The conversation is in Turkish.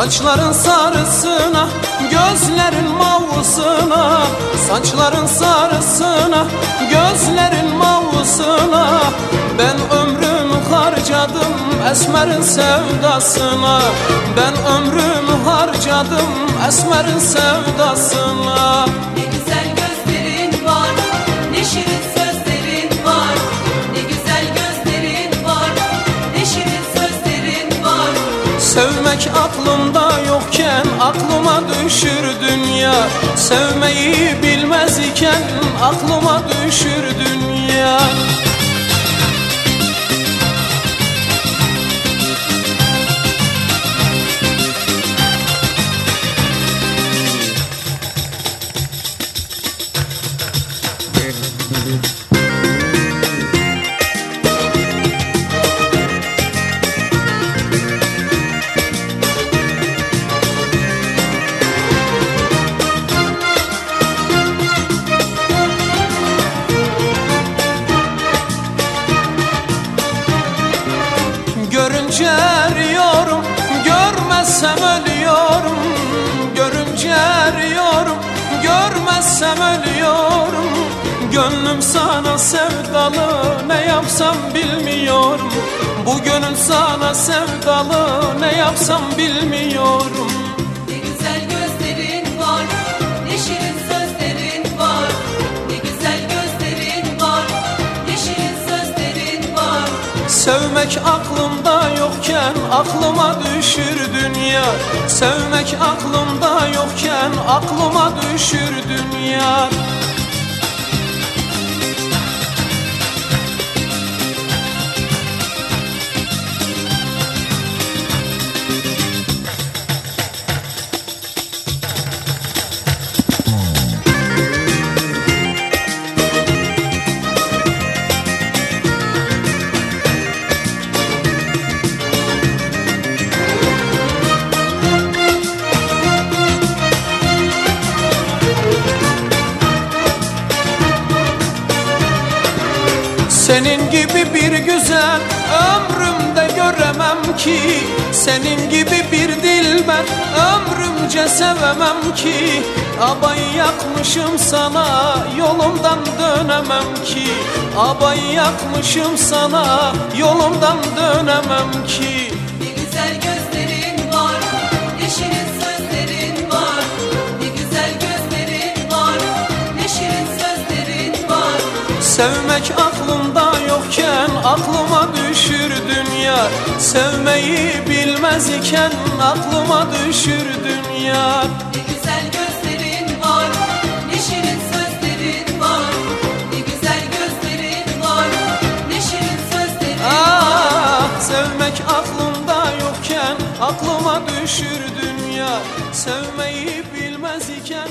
Saçların sarısına, gözlerin mavusuna Saçların sarısına, gözlerin mavusuna Ben ömrümü harcadım esmerin sevdasına Ben ömrümü harcadım esmerin sevdasına Ne güzel gözlerin var, ne şirin sözlerin var. Ne güzel gözlerin var, ne şirin sözlerin var. Sevmek aklımda Sevmeyi bilmez iken aklıma düşür dünya Görünce eriyorum, görmezsem ölüyorum. Görünce eriyorum, görmezsem ölüyorum. Gönlüm sana sevdalı, ne yapsam bilmiyorum. Bu gönül sana sevdalı, ne yapsam bilmiyorum Sevmek aklımda yokken aklıma düşür dünya. Sevmek aklımda yokken aklıma düşür dünya Senin gibi bir güzel ömrümde göremem ki Senin gibi bir dilber ömrümce sevemem ki Abayı yakmışım sana yolumdan dönemem ki Abayı yakmışım sana yolumdan dönemem ki Ne güzel gözlerin var, ne şirin sözlerin var. Ne güzel gözlerin var, ne şirin sözlerin var. Sevmek aklımda yokken aklıma düşür dünya Sevmeyi bilmez iken aklıma düşür dünya Ne güzel gözlerin var, ne şirin sözlerin var. Ne güzel gözlerin var, ne şirin sözlerin var. Ah sevmek aklımda yokken aklıma düşür dünya Sevmeyi bilmez iken